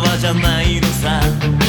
わじゃないのさ